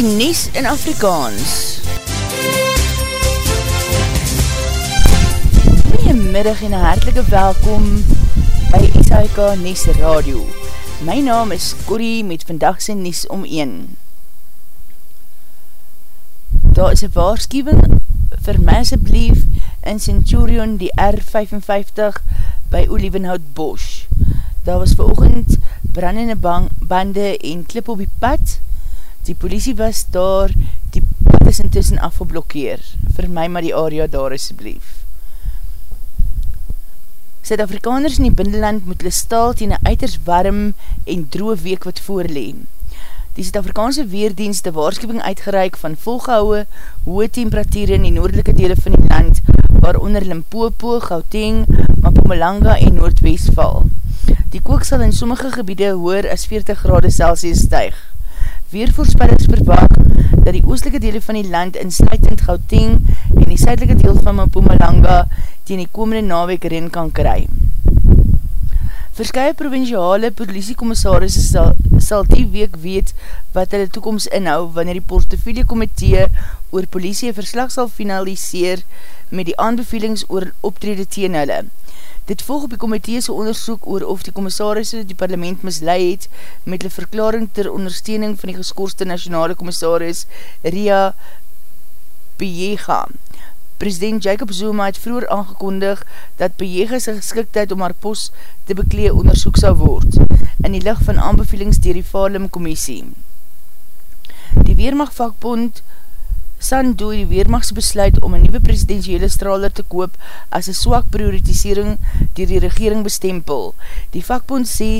die Nies in Afrikaans. Goeiemiddag en hartelike welkom by SHK Nies Radio. My naam is Corrie met vandagse Nies om 1. Daar is een waarschuwing vir my asjeblief in Centurion die R55 by Olivenhout Bosch. Daar was veroogend brandende bande en klip op die pad, die politie was daar, die pad is intussen afgeblokkeer, vir my maar die area daar asjeblief. Zuid-Afrikaners in die bindeland moet hulle staal teen een uiters warm en droe week wat voorleen. Die Zuid-Afrikaanse Weerdienst de waarschuwing uitgereik van volgehouwe hoë temperatuur in die noordelike dele van die land, waaronder Limpopo, Gauteng, Mapumalanga en Noordwest val. Die kook sal in sommige gebiede hoër as 40 grade Celsius stuig. Weervoorspellers verwaak dat die oostelike dele van die land in sluitend Gauteng en die suidelike deel van Mpumalanga teen die komende naweek erin kan kry. Verskye provinciale politiekommissaris sal, sal die week weet wat hulle toekomst inhou wanneer die portofilie komitee oor politie verslag sal finaliseer met die aanbevelings oor optrede teen hulle. Dit volg op die komiteese onderzoek oor of die commissarisse die parlement misleid het met die verklaring ter ondersteuning van die geskoorste nationale commissaris Ria Piega. President Jacob Zuma het vroeger aangekondig dat Piega sy geskiktheid om haar post te beklee onderzoek sal word in die licht van aanbevelings dier die Falem Commissie. Die Weermacht-vakbond Sandu die Weermachtse besluit om een nieuwe presidentiële straler te koop as een swak prioritisering die die regering bestempel. Die vakbond sê,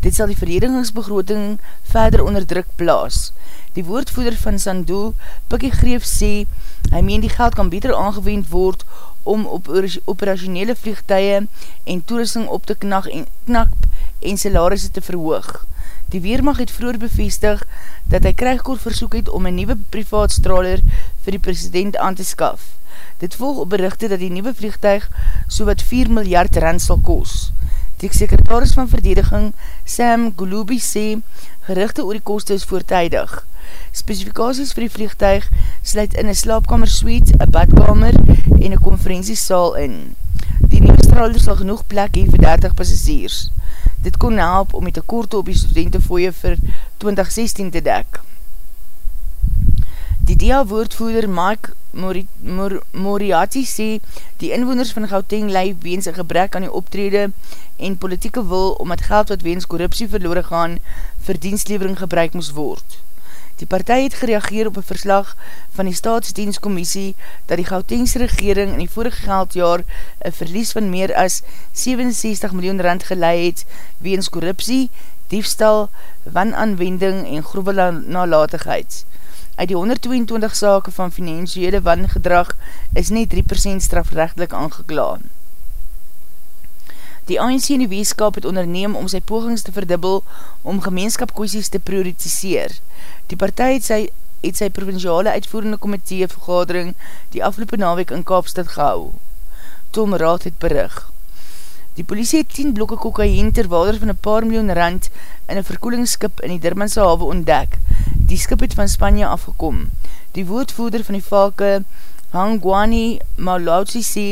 dit sal die verdedigingsbegroting verder onder druk plaas. Die woordvoeder van Sandu, Pikkie Greef, sê, hy meen die geld kan beter aangewend word om op operationele vliegtuie en toerusting op te knak en, knak en salarisse te verhoog. Die Weermacht het vroeger bevestig dat hy krijgkoor versoek het om een nieuwe privaatstraler vir die president aan te skaf. Dit volg op berichte dat die nieuwe vliegtuig so wat 4 miljard rand sal koos. Die sekretaris van verdediging Sam Gulubi sê gerichte oor die koste is voortijdig. Specifikaties vir die vliegtuig sluit in een slaapkamer suite, een badkamer en een konferentiesaal in. Straler sal genoeg plek hee vir 30 passagiers. Dit kon help om die tekorte op die studentenfooie vir 2016 te dek. Die DEA-woordvoerder Mike Mori Mor Moriarty sê die inwoners van Gauteng lei weens een gebrek aan die optrede en politieke wil om het geld wat weens korruptie verloren gaan vir dienstlevering gebruik moes word. Die partij het gereageer op een verslag van die staatsdienstcommissie dat die Gautengse regering in die vorige geldjaar een verlies van meer as 67 miljoen rand geleid het weens korruptie, diefstal, wanaanwending en grove nalatigheid. Uit die 122 sake van financiële wangedrag is net 3% strafrechtelijk aangeklaan. Die ANC in die weeskap het onderneem om sy pogings te verdubbel om gemeenskapkoesies te prioritiseer. Die partij het sy, het sy provinciale uitvoerende komitee vergadering die afgelopen naweek in Kaapstad gehou. Tom Raad het berig. Die politie het 10 blokke kokain ter waarde van een paar miljoen rand in een verkoelingsskip in die Dirmanse hawe ontdek. Die skip het van Spanje afgekom. Die woordvoerder van die valke, Hangwani Maulautsi sê,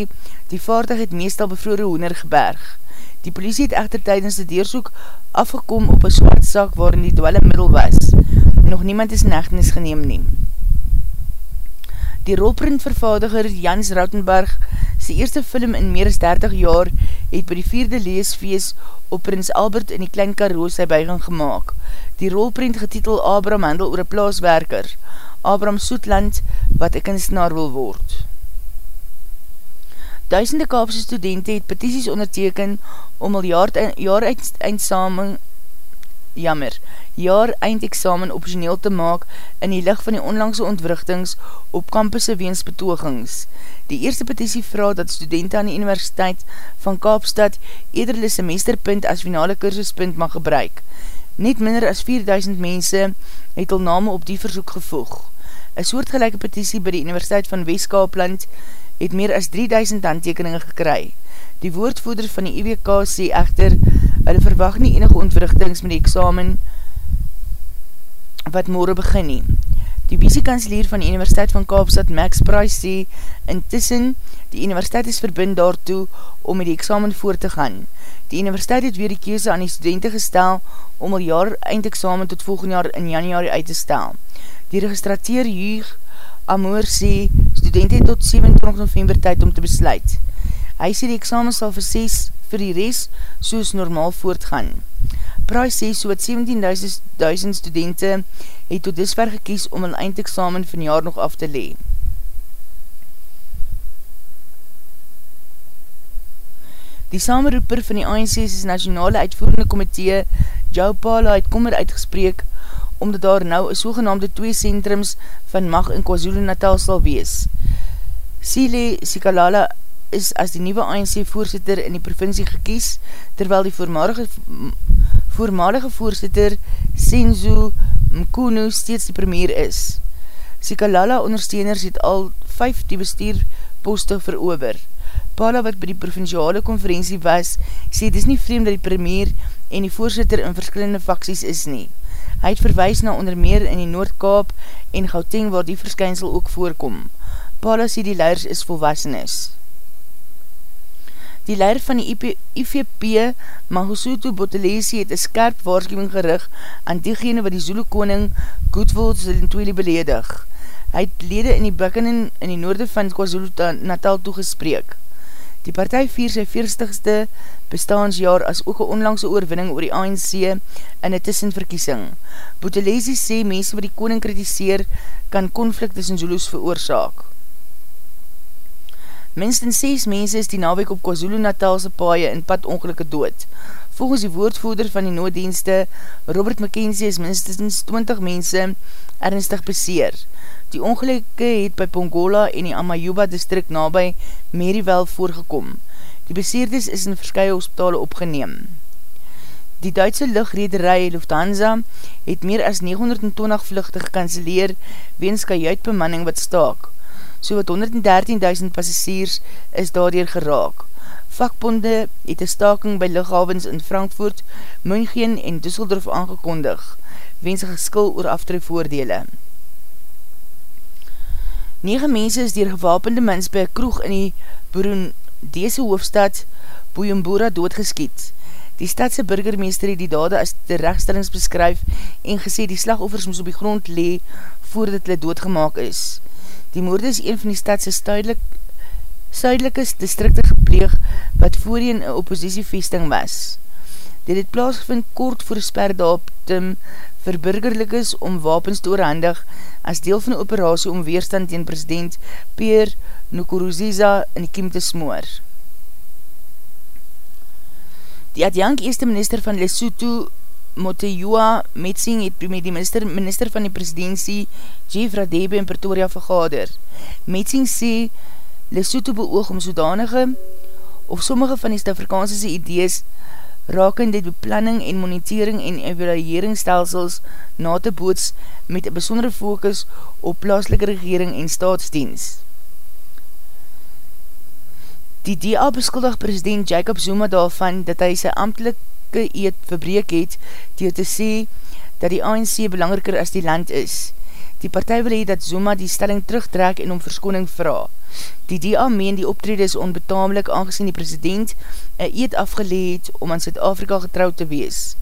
die vaartuig het meestal bevrore hoender geberg. Die politie het echter tydens die deersoek afgekom op een swart zak waarin die dwelle middel was. Nog niemand is in echtenis geneem neem. Die rolprintvervaardiger Jans Rautenberg sy eerste film in meer as 30 jaar het by die vierde leesfeest op Prins Albert in die Klein Karoos sy bijgang gemaakt. Die rolprint getitel Abraham handel oor een plaaswerker, Abraham Soetland, wat ek in snaar wil word. Duisende Kaapse studenten het petities onderteken om al jaar, jaar eindsaming jammer, jaar eindexamen optioneel te maak in die licht van die onlangse ontwrichtings op kampusse weens betogings. Die eerste petitie vraag dat studenten aan die Universiteit van Kaapstad eerder die semesterpunt as finale kursuspunt mag gebruik. Net minder as 4000 mense het al name op die verzoek gevoeg. Een soortgelijke petitie by die Universiteit van Westkaapland het meer as 3000 handtekeninge gekry. Die woordvoerder van die IWK sê echter, hulle verwacht nie enige ontwrichtings met die examen wat morgen begin nie. Die vice-kanselier van die Universiteit van Kaapstad, Max Price, sê, intussen, die universiteit is verbind daartoe om met die examen voor te gaan. Die universiteit het weer die keuze aan die studenten gestel om al jaar eindexamen tot volgend jaar in januari uit te stel. Die registrateer Huug Amoor sê, studenten het tot 27 november tyd om te besluit. Hy sê die examen sal vir 6 vir die rest soos normaal voortgaan. Price sê so wat 17.000 studenten het tot disver gekies om een eindexamen van jaar nog af te lee. Die samenroeper van die ANC's nationale uitvoerende komitee, Joe Pala, het kommer uitgespreek omdat daar nou een sogenaamde twee centrums van mag in KwaZulu Natal sal wees. Sile Sikalala is as die nieuwe ANC voorzitter in die provincie gekies, terwyl die voormalige, voormalige voorzitter Senzo Mkunu steeds die premier is. Sikalala ondersteuners het al 5 die bestuurposte verover. Pala wat by die provinciale konferentie was, sê het is nie vreemd dat die premier en die voorzitter in verskillende faksies is nie. Hy het verwijs na onder meer in die Noordkaap en Gauteng waar die verskynsel ook voorkom. Pala sê die leiders is volwassenes. Die leider van die IVP, Mahosuto Botelesi, het een skerp waarschuwing gerig aan diegene wat die Zulu koning Goodwill Zilintwele beledig. Hy het lede in die Buchanan in die noorde van KwaZulu Natal toegespreek. Die partij vier sy 40ste bestaansjaar as ook een onlangse oorwinning oor die ANC in die tussenverkiesing. Botelesi sê mense wat die koning kritiseer kan konflikt tussen Zulus veroorzaak. Minstens 6 mense is die nawek op KwaZulu Natalse paaie in pad ongelukke dood. Volgens die woordvoerder van die nooddienste, Robert McKenzie, is minstens 20 mense ernstig beseer. Die ongelukke het by Pongola en die Amajuba district nabij Maryville voorgekom. Die beseerdes is in verskye hospitale opgeneem. Die Duitse luchtrederij Lufthansa het meer as 920 vluchte gekanceleer weens kajuitbemanning wat staak so wat 113.000 passasiers is daardoor geraak. Vakbonde het een staking by lichthavens in Frankfurt, München en Düsseldorf aangekondig, wens een geskil oor aftrui voordele. 9 mense is dier gewapende mens by een kroeg in die Burundese hoofdstad Bujumbura doodgeskiet. Die stadse burgermeester het die dade as de rechtstellings beskryf en gesê die slagoffers moes op die grond lee voordat hulle doodgemaak is. Die moorde is een van die stadse suidelik, suidelike distrikte gepleeg wat voorheen een oppositievesting was. Dit het plaasgevind kort voor sperdatum vir burgerlikes om wapens te oorhandig as deel van die operatie om weerstand tegen president Pierre Nkuruziza in die kiem te smoor. Die adjank eerste minister van Lesotho Motejua Metsing het met die minister, minister van die presidentie Jeff Radebe in Pretoria vergader. Metsing sê Lesotho beoog om sodanige of sommige van die Stafrikaanse idees raken dit beplanning en monitering en evalueringsstelsels na te boots met een besondere focus op plaaslike regering en staatsdienst. Die DA beskuldig president Jacob Zuma daarvan dat hy sy amtelik politieke eed verbreek het, die te sê dat die ANC belangriker as die land is. Die partij wil hee dat Zuma die stelling terugtrek en om verskoning vraag. Die DA meen die optrede is onbetamelik aangezien die president een eed afgeleed om aan Zuid-Afrika getrouw te wees.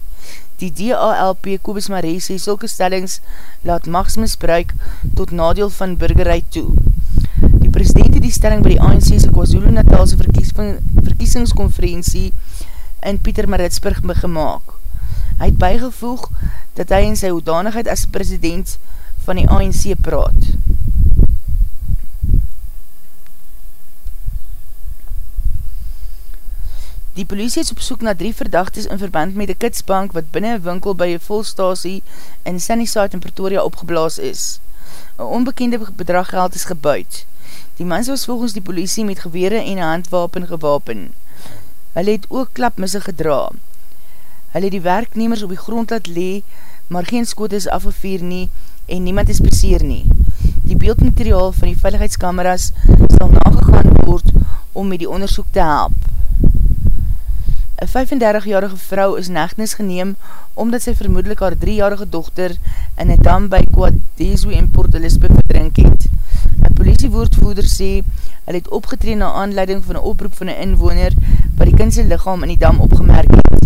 Die DALP Kobus Marais sê sulke stellings laat machtsmisbruik tot nadeel van burgerheid toe. Die president het die stelling by die ANC's KwaZulu Natalse verkiesingskonferentie in Pieter Maritsburg gemaakt. Hy het bijgevoeg dat hy in sy hoedanigheid as president van die ANC praat. Die politie is op soek na drie verdachtes in verband met die kitsbank wat binnen een winkel by een volstasie in Sunnyside in Pretoria opgeblaas is. Een onbekende bedrag geld is gebuid. Die mens was volgens die politie met gewere en handwapen gewapen. Hulle het ook klapmisse gedra. Hulle het die werknemers op die grond laat lee, maar geen skoot is afgeveer nie en niemand is beseer nie. Die beeldmateriaal van die veiligheidskameras sal nagegaan word om met die onderzoek te help. Een 35-jarige vrou is negnis geneem omdat sy vermoedelijk haar 3-jarige dochter in een dam by Quadezo en Port Elizabeth verdrink het. Politiewoordvoerder sê, hy het opgetreen na aanleiding van een oproep van een inwoner wat die kindse lichaam in die dam opgemerk het.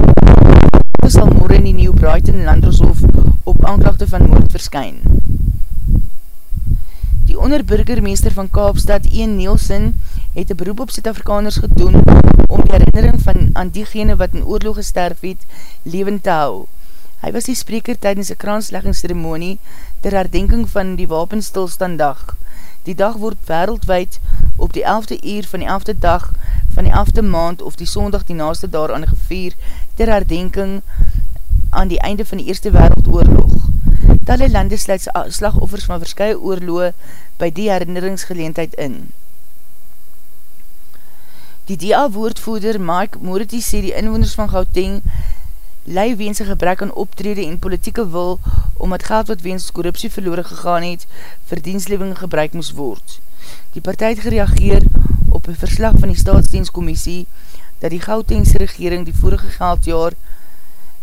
Dit sal morgen in die Nieuw Brighton Landroshof op aanklachte van moord verskyn. Die onderburgermeester van Kaapstad, Ian Nielsen, het een beroep op Zuid-Afrikaners gedoen om die herinnering van aan diegene wat in oorlog gesterf het, levend te hou. Hy was die spreker tydens een kraansleggingsceremonie ter herdenking van die wapenstilstandag. Die dag word wereldwijd op die 11de uur van die 11de dag van die 11de maand of die sondag die naaste daaraan gevier ter herdenking aan die einde van die Eerste Wereldoorlog. Talle lande sluit slagoffers van verskye oorloge by die herinneringsgeleentheid in. Die DA-woordvoerder Mike Mority sê die inwoners van Gauteng lei weens een gebrek aan optrede en politieke wil omdat geld wat weens korruptie verloren gegaan het vir diensleving gebruik moes word. Die partij het gereageer op een verslag van die staatsdienstcommissie dat die Gautengse regering die vorige geldjaar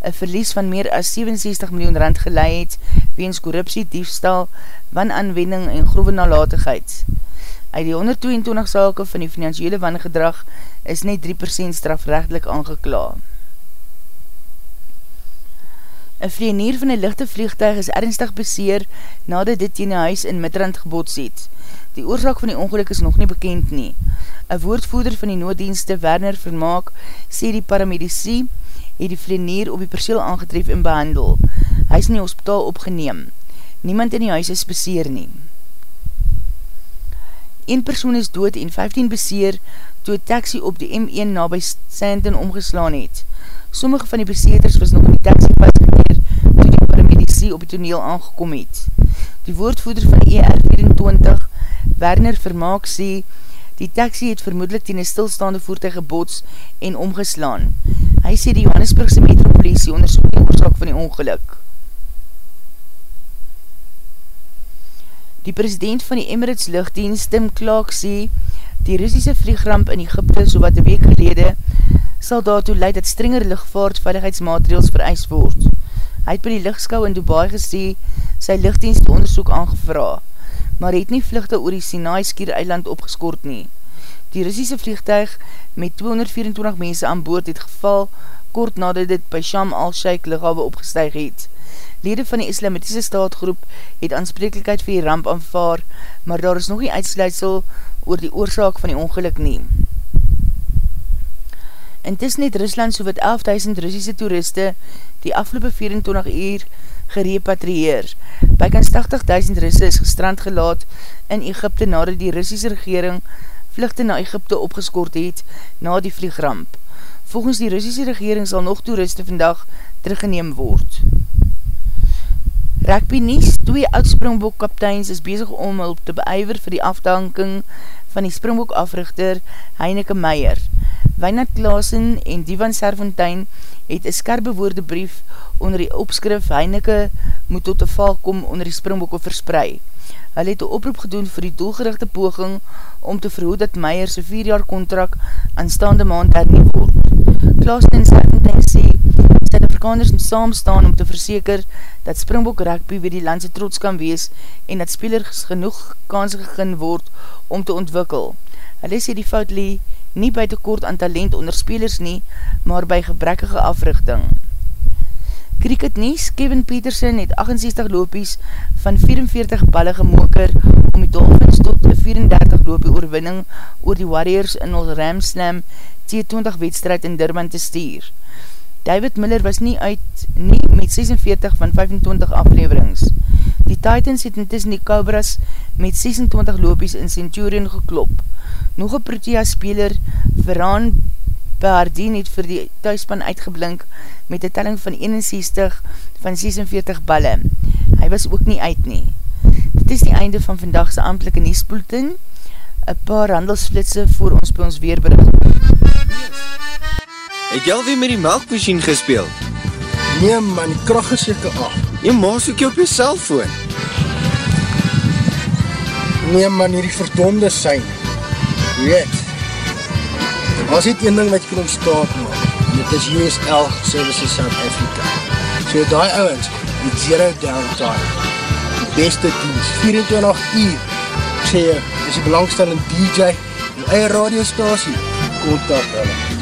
een verlies van meer as 67 miljoen rand geleid het weens korruptie, diefstal, wanaanwending en grove nalatigheid. Uit die 122 sake van die financiële wangedrag is net 3% strafrechtelijk aangekla. Een vleenier van een lichte vliegtuig is ernstig beseer nadat dit in die huis in Midrand gebots het. Die oorzaak van die ongeluk is nog nie bekend nie. Een woordvoerder van die nooddienste Werner Vermaak sê die paramedici het die vleenier op die perseel aangetref en behandel. Hy is in die hospitaal opgeneem. Niemand in die huis is beseer nie. Een persoon is dood en 15 beseer toe een taxi op die M1 na by Sandton omgeslaan het. Sommige van die beseerders was nog in die taxi toe paramedici op die toneel aangekom het. Die woordvoerder van ER24, Werner Vermaak, sê die taxi het vermoedelijk ten een stilstaande voertuig gebots en omgeslaan. Hy sê die Johannesburgse metropolisie onderzoek die oorzaak van die ongeluk. Die president van die Emirates luchtdienst, Tim Clark, sê, die Russische vliegramp in Egypte, so wat een week gelede, sal daartoe leid dat strenger lichtvaart veiligheidsmaterials vereis word. Hy het by die lichtskou in Dubai gesê, sy luchtdienst onderzoek aangevra, maar het nie vluchte oor die Sinai skier eiland opgeskort nie. Die Russische vliegtuig met 224 mense aan boord het geval, kort nadat dit by Sham al-Sheikh lichawe opgestuig het. Lede van die islamitiese staatgroep het aansprekelijkheid vir die ramp aanvaar, maar daar is nog nie uitsluitsel oor die oorzaak van die ongeluk nie. Intussen het Rusland so wat 11.000 Russische toeriste die afgelopen 24 uur gerepatrieer. Bykans 80.000 Russe is gestrand gelaat in Egypte nadat die Russische regering vluchte na Egypte opgeskort het na die vliegramp. Volgens die Russische regering sal nog toeriste vandag teruggeneem word. Rugby Nies, twee oud-springbok kapteins is bezig om hulp te beijver vir die afdanking van die springbok africhter Heineke Meijer. Wijnand Klaasen en Divan Serfontein het een skerpe woorde brief onder die opskrif Heineke moet tot die val kom onder die springbokke versprei. Hy het een oproep gedoen vir die doelgerichte poging om te verhoed dat Meijer sy vier jaar contract aanstaande maand hernie word. Klaasen en Serfontein sê Suid-Afrikaners moet saamstaan om te verseker dat Springbok rugby weer die landse trots kan wees en dat spelers genoeg kans gegin word om te ontwikkel. Hulle sê die fout lee nie by tekort aan talent onder spelers nie, maar by gebrekkige africhting. Cricket Nies, Kevin Peterson het 68 lopies van 44 balle gemoker om die Dolphins tot 34 lopie oorwinning oor die Warriors in ons Ram Slam T20 wedstrijd in Durban te stuur. David Miller was nie uit nie met 46 van 25 afleverings. Die Titans het intussen die Cobras met 26 lopies in Centurion geklop. Nog een Protea speler, Veran Behardien, het vir die thuispan uitgeblink met een telling van 61 van 46 balle. Hy was ook nie uit nie. Dit is die einde van vandagse amtelike niespoelten. Een paar handelsflitse voor ons by ons weerbericht. Het jy alweer met die melkmachine gespeel? Nee man, die kracht is jyke af. Jy maas ook jy op jy cellfoon. Nee man, hier die verdonde sein. Weet, as dit een ding wat jy kan ontstaan maak, dit is USL Services South Africa. So die ouwens, die zero downtime, die beste dienst, 24 uur, ek sê jy, is die belangstelling DJ, die eie radiostasie, kontak hulle.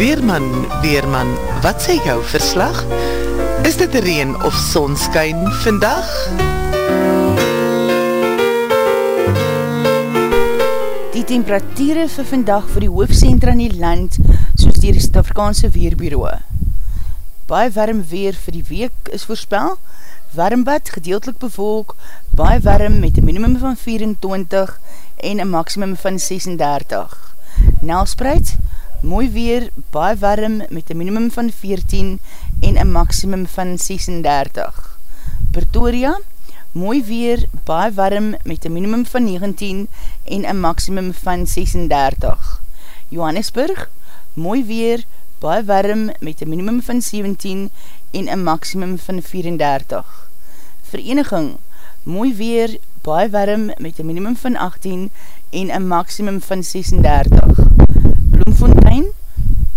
Weerman, Weerman, wat sê jou verslag? Is dit reen of sonskyn vandag? Die temperatuur vir vandag vir die hoofdcentra in die land, soos die Stafrikaanse Weerbureau. Baie warm weer vir die week is voorspel, warmbad gedeeltelik bevolk, baie warm met een minimum van 24 en een maximum van 36. Nelspreid, mooi weer, baie warm met een minimum van 14 en een maximum van 36. Pretoria, mooi weer, baie warm met een minimum van 19 en een maximum van 36. Johannesburg, mooi weer, baie warm met een minimum van 17 en een maximum van 34. Vereniging, mooi weer, baie warm met een minimum van 18 en een maximum van 36. Bloemfontein,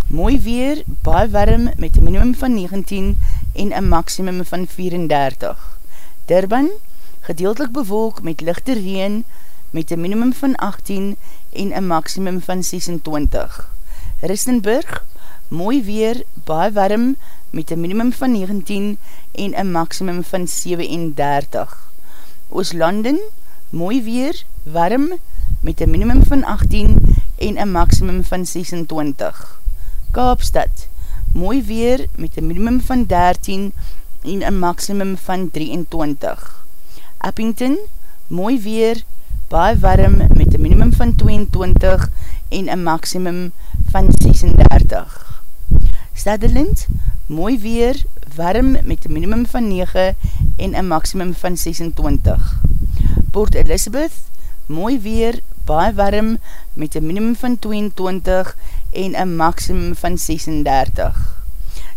mooi weer, baie warm met een minimum van 19 en een maximum van 34. Durban, gedeeltelik bewolk met lichte reen met een minimum van 18 en een maximum van 26. Ristenburg, mooi weer, baie warm met een minimum van 19 en een maximum van 37. Ooslanden, mooi weer, warm met een minimum van 18 en een maximum van 26. Kaapstad, mooi weer met een minimum van 13 en een maximum van 23. Uppington, mooi weer, baie warm met een minimum van 22 en een maximum van 36. Sutherland, mooi weer, warm met een minimum van 9 en een maximum van 26. Port Elizabeth, mooi weer, baie warm met een minimum van 22 en een maximum van 36.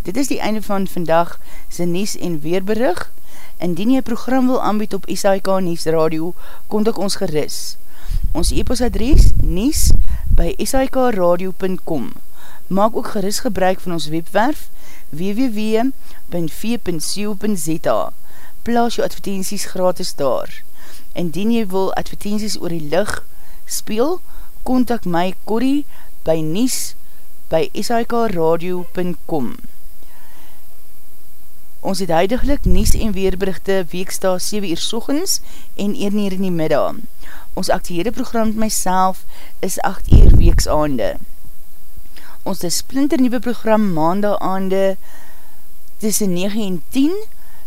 Dit is die einde van vandag sy Nies en Weerberig. Indien jy program wil aanbied op SAIK Nies Radio, kontak ons geris. Ons e-posadres nies by sikradio.com Maak ook geris gebruik van ons webwerf www.v.co.za Plaas jou advertenties gratis daar. Indien jy wil advertenties oor die licht speel, kontak my Corrie by nies by sikradio.com Ons het huidiglik nies en weerberichte weeksta 7 uur sochens en 1 uur in die middag. Ons actiehede program met myself is 8 uur weeksaande. Ons is splinter nieuwe program maandag aande tussen 9 en 10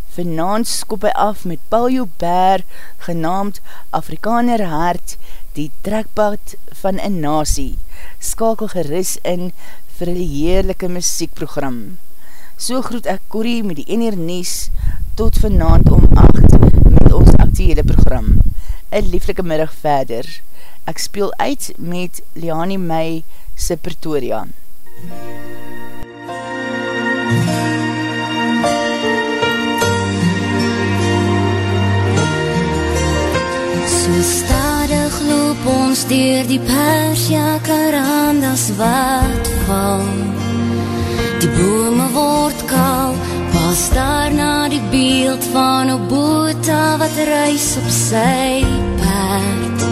Vanavond skop hy af met Paul Joubert genaamd Afrikaner Hart die trekpad van een nasie. Skakel geris in vir die heerlijke muziekprogram. So groet ek Corrie met die enier nies tot vanavond om 8 met ons actiehede program. Een lieflike middag verder. Ek speel uit met Liani May se Pretoria. So loop ons dier die persja karandas wat val. Die bome word kaal, pas daar na die beeld van een boota wat reis op sy paard.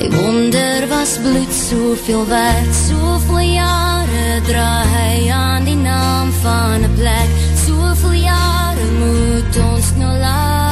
Hy wonder was bloed soveel werd, soveel jare dra hy aan die naam van een plek, soveel jare moet ons nou laat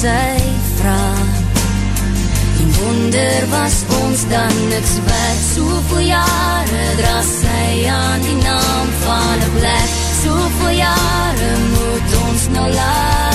sy vraag. En wonder was ons dan niks werd, soveel jare dra sy aan die naam van een plek, soveel jare moet ons nou laat